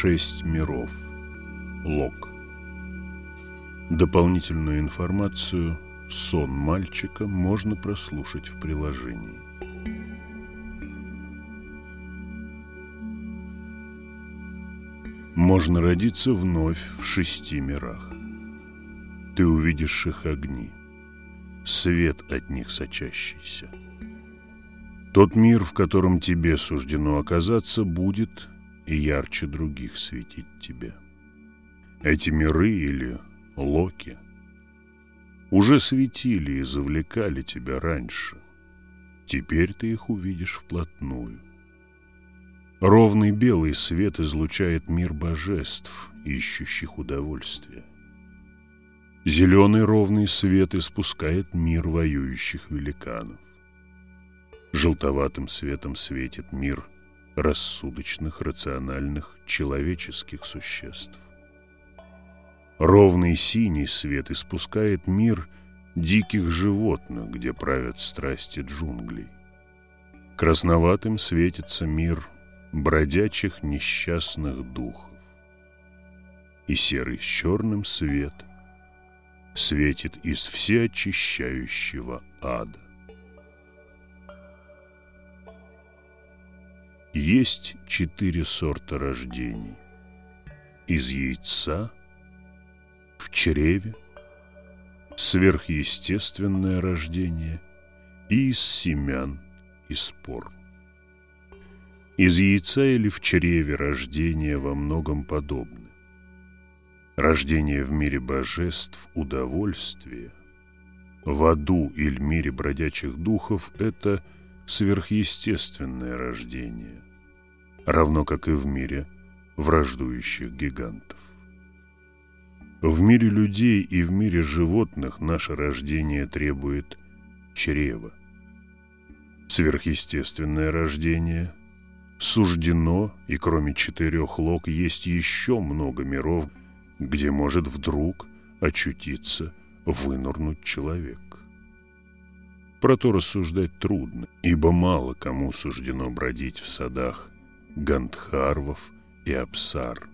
Шесть миров. Лог. Дополнительную информацию «Сон мальчика» можно прослушать в приложении. Можно родиться вновь в шести мирах. Ты увидишь их огни, свет от них сочащийся. Тот мир, в котором тебе суждено оказаться, будет и ярче других светить тебе. Эти миры или локи уже светили и завлекали тебя раньше. Теперь ты их увидишь вплотную. Ровный белый свет излучает мир божеств, ищущих удовольствия. Зеленый ровный свет испускает мир воюющих великанов. Желтоватым светом светит мир рассудочных, рациональных, человеческих существ. Ровный синий свет испускает мир диких животных, где правят страсти джунглей. Красноватым светится мир бродячих несчастных духов. И серый с черным свет светит из всеочищающего ада. Есть четыре сорта рождений. Из яйца, в чреве, сверхъестественное рождение и из семян и спор. Из яйца или в чреве рождение во многом подобны. Рождение в мире божеств – удовольствие. В аду или мире бродячих духов – это сверхъестественное рождение, равно как и в мире враждующих гигантов. В мире людей и в мире животных наше рождение требует чрева. Сверхъестественное рождение суждено, и кроме четырех лог есть еще много миров, где может вдруг очутиться, вынурнуть человек. Про то рассуждать трудно, ибо мало кому суждено бродить в садах гандхарвов и апсар,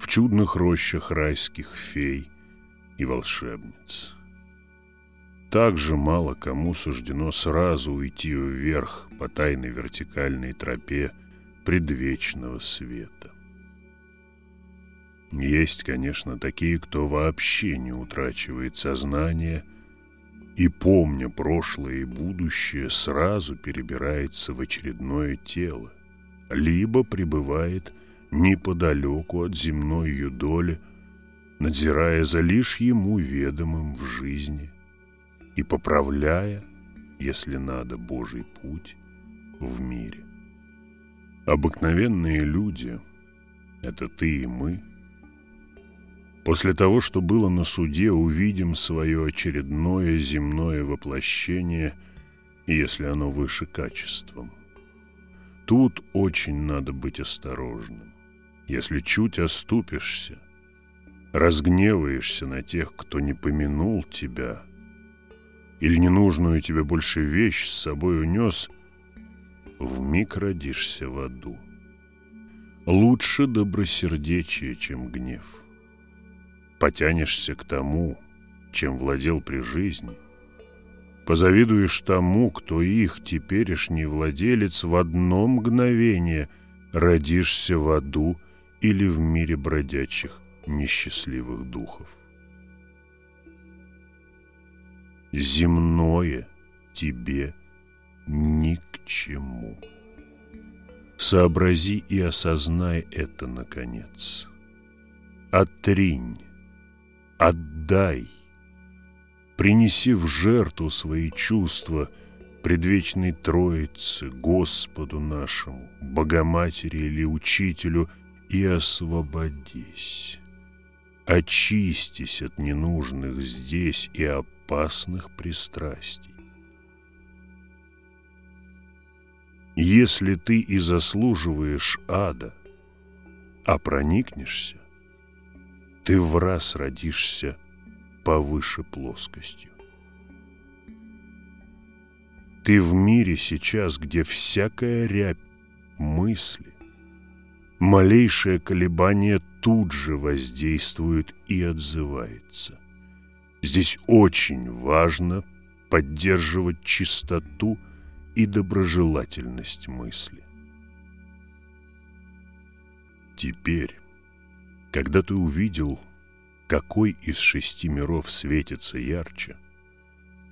в чудных рощах райских фей и волшебниц. Также мало кому суждено сразу уйти вверх по тайной вертикальной тропе предвечного света. Есть, конечно, такие, кто вообще не утрачивает сознание и, помня прошлое и будущее, сразу перебирается в очередное тело, либо пребывает неподалеку от земной ее доли, надзирая за лишь ему ведомым в жизни и поправляя, если надо, Божий путь в мире. Обыкновенные люди — это ты и мы — После того, что было на суде, увидим свое очередное земное воплощение, если оно выше качеством. Тут очень надо быть осторожным. Если чуть оступишься, разгневаешься на тех, кто не помянул тебя, или ненужную тебе больше вещь с собой унес, вмиг родишься в аду. Лучше добросердечие, чем гнев потянешься к тому, чем владел при жизни. Позавидуешь тому, кто их теперешний владелец в одно мгновение родишься в аду или в мире бродячих несчастливых духов. Земное тебе ни к чему. Сообрази и осознай это, наконец. Отринь Отдай. Принеси в жертву свои чувства предвечной Троице, Господу нашему, Богоматери или Учителю, и освободись. Очистись от ненужных здесь и опасных пристрастий. Если ты и заслуживаешь ада, а проникнешься, ты в раз родишься повыше плоскостью. Ты в мире сейчас, где всякая рябь мысли малейшее колебание тут же воздействует и отзывается. Здесь очень важно поддерживать чистоту и доброжелательность мысли. Теперь, когда ты увидел, какой из шести миров светится ярче,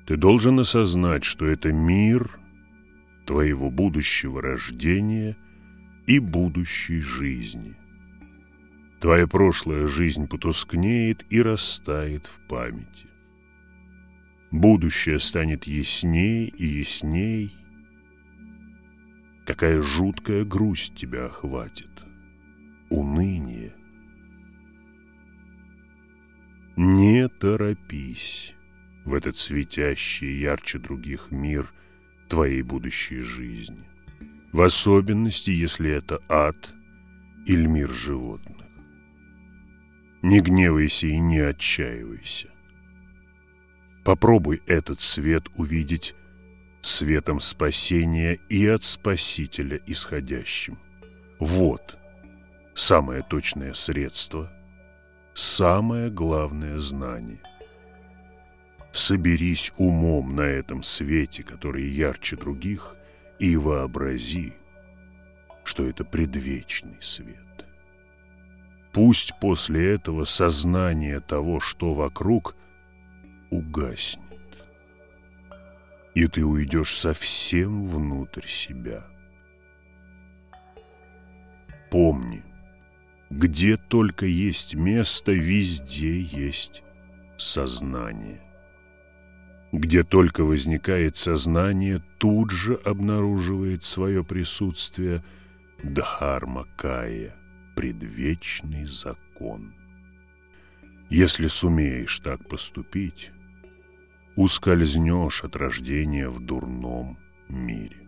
ты должен осознать, что это мир твоего будущего рождения и будущей жизни. Твоя прошлая жизнь потускнеет и растает в памяти. Будущее станет ясней и ясней. Какая жуткая грусть тебя охватит. Уныние. Торопись в этот светящий ярче других мир твоей будущей жизни. В особенности, если это ад или мир животных. Не гневайся и не отчаивайся. Попробуй этот свет увидеть светом спасения и от Спасителя исходящим. Вот самое точное средство, самое главное знание. Соберись умом на этом свете, который ярче других, и вообрази, что это предвечный свет. Пусть после этого сознание того, что вокруг, угаснет, и ты уйдешь совсем внутрь себя. Помни, где только есть место, везде есть сознание. Где только возникает сознание, тут же обнаруживает свое присутствие Дхарма-кая – предвечный закон. Если сумеешь так поступить, ускользнешь от рождения в дурном мире.